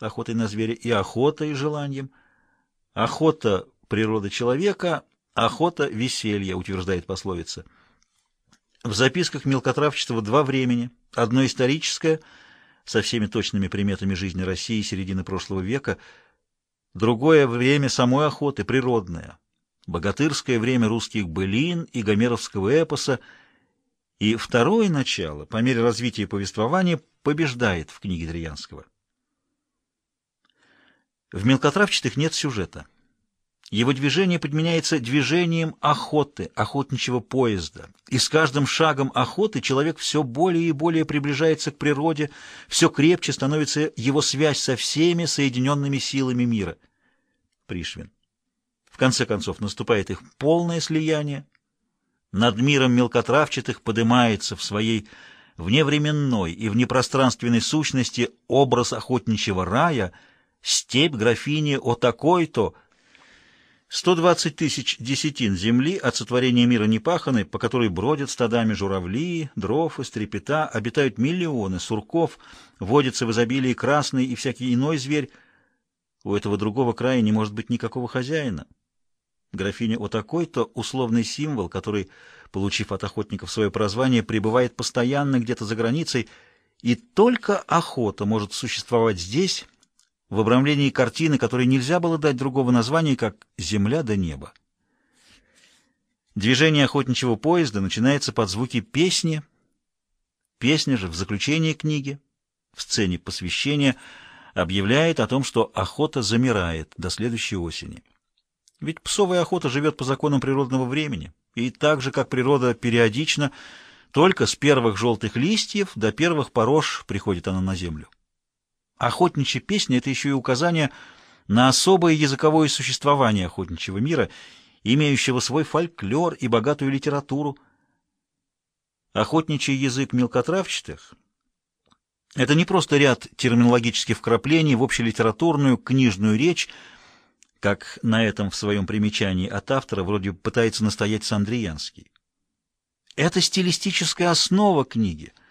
охотой на зверя, и охотой желанием. Охота — природа человека, охота — веселье, утверждает пословица. В записках мелкотравчества два времени. Одно историческое, со всеми точными приметами жизни России середины прошлого века, другое время самой охоты, природное, богатырское время русских былин и гомеровского эпоса, и второе начало, по мере развития повествования, побеждает в книге Дриянского. В мелкотравчатых нет сюжета. Его движение подменяется движением охоты, охотничьего поезда. И с каждым шагом охоты человек все более и более приближается к природе, все крепче становится его связь со всеми соединенными силами мира. Пришвин. В конце концов наступает их полное слияние. Над миром мелкотравчатых поднимается в своей вневременной и внепространственной сущности образ охотничьего рая, степь графини о такой-то, 120 тысяч десятин земли от сотворения мира непаханы, по которой бродят стадами журавли, дров и стрепета, обитают миллионы сурков, водятся в изобилии красный и всякий иной зверь. У этого другого края не может быть никакого хозяина. Графиня о такой-то условный символ, который, получив от охотников свое прозвание, пребывает постоянно где-то за границей, и только охота может существовать здесь, в обрамлении картины, которой нельзя было дать другого названия, как «Земля до неба». Движение охотничьего поезда начинается под звуки песни. Песня же в заключении книги, в сцене посвящения, объявляет о том, что охота замирает до следующей осени. Ведь псовая охота живет по законам природного времени, и так же, как природа периодично, только с первых желтых листьев до первых порож приходит она на землю. Охотничья песня — это еще и указание на особое языковое существование охотничьего мира, имеющего свой фольклор и богатую литературу. Охотничий язык мелкотравчатых — это не просто ряд терминологических вкраплений в общелитературную книжную речь, как на этом в своем примечании от автора вроде пытается настоять Сандриянский. Это стилистическая основа книги —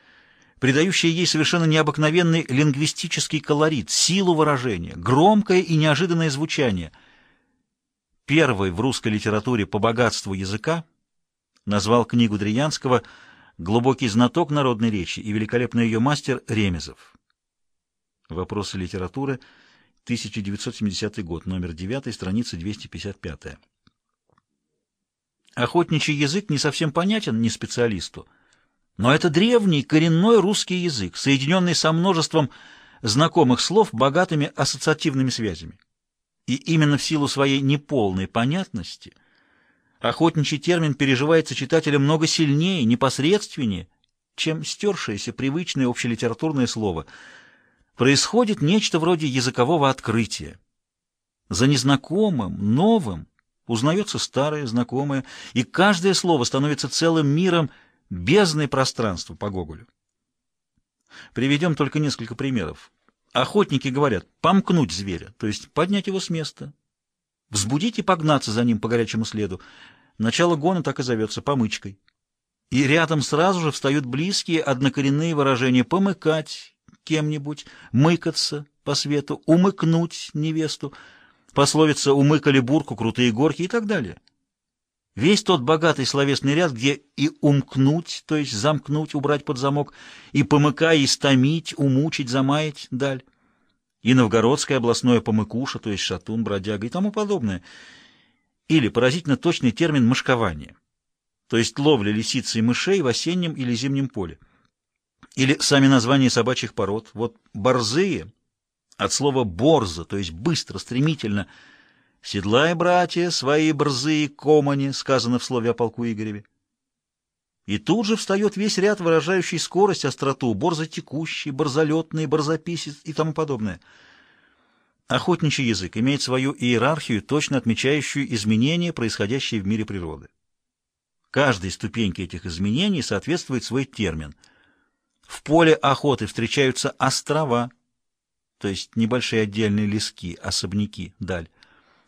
придающая ей совершенно необыкновенный лингвистический колорит, силу выражения, громкое и неожиданное звучание. Первый в русской литературе по богатству языка назвал книгу Дриянского «Глубокий знаток народной речи» и великолепный ее мастер Ремезов. Вопросы литературы, 1970 год, номер 9, страница 255. Охотничий язык не совсем понятен не специалисту, но это древний, коренной русский язык, соединенный со множеством знакомых слов, богатыми ассоциативными связями. И именно в силу своей неполной понятности охотничий термин переживается читателем много сильнее, непосредственнее, чем стершееся привычное общелитературное слово. Происходит нечто вроде языкового открытия. За незнакомым, новым узнается старое, знакомое, и каждое слово становится целым миром – бездной пространства по Гоголю. Приведем только несколько примеров. Охотники говорят «помкнуть зверя», то есть поднять его с места, взбудить и погнаться за ним по горячему следу. Начало гона так и зовется «помычкой». И рядом сразу же встают близкие однокоренные выражения «помыкать» кем-нибудь, «мыкаться» по свету, «умыкнуть» невесту, пословица «умыкали бурку, крутые горки» и так далее. Весь тот богатый словесный ряд, где и умкнуть, то есть замкнуть, убрать под замок, и помыкай, истомить, умучить, замаять, даль, и новгородское областное помыкуша, то есть шатун, бродяга и тому подобное. Или поразительно точный термин «мышкование», то есть ловля лисицы и мышей в осеннем или зимнем поле. Или сами названия собачьих пород. Вот борзые от слова «борза», то есть быстро, стремительно – «Седлай, братья, свои борзые комани», сказано в слове о полку Игореве. И тут же встает весь ряд, выражающий скорость, остроту, борзотекущий, борзолетный, борзописец и тому подобное. Охотничий язык имеет свою иерархию, точно отмечающую изменения, происходящие в мире природы. Каждой ступеньке этих изменений соответствует свой термин. В поле охоты встречаются острова, то есть небольшие отдельные лески, особняки, даль.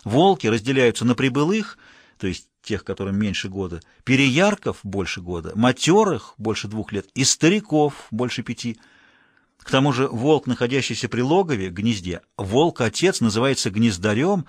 Волки разделяются на прибылых, то есть тех, которым меньше года, переярков больше года, матерых больше двух лет и стариков больше пяти. К тому же волк, находящийся при логове, гнезде, волк-отец называется гнездарем,